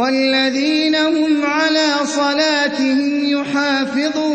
والذين هم على صلاتهم يحافظون.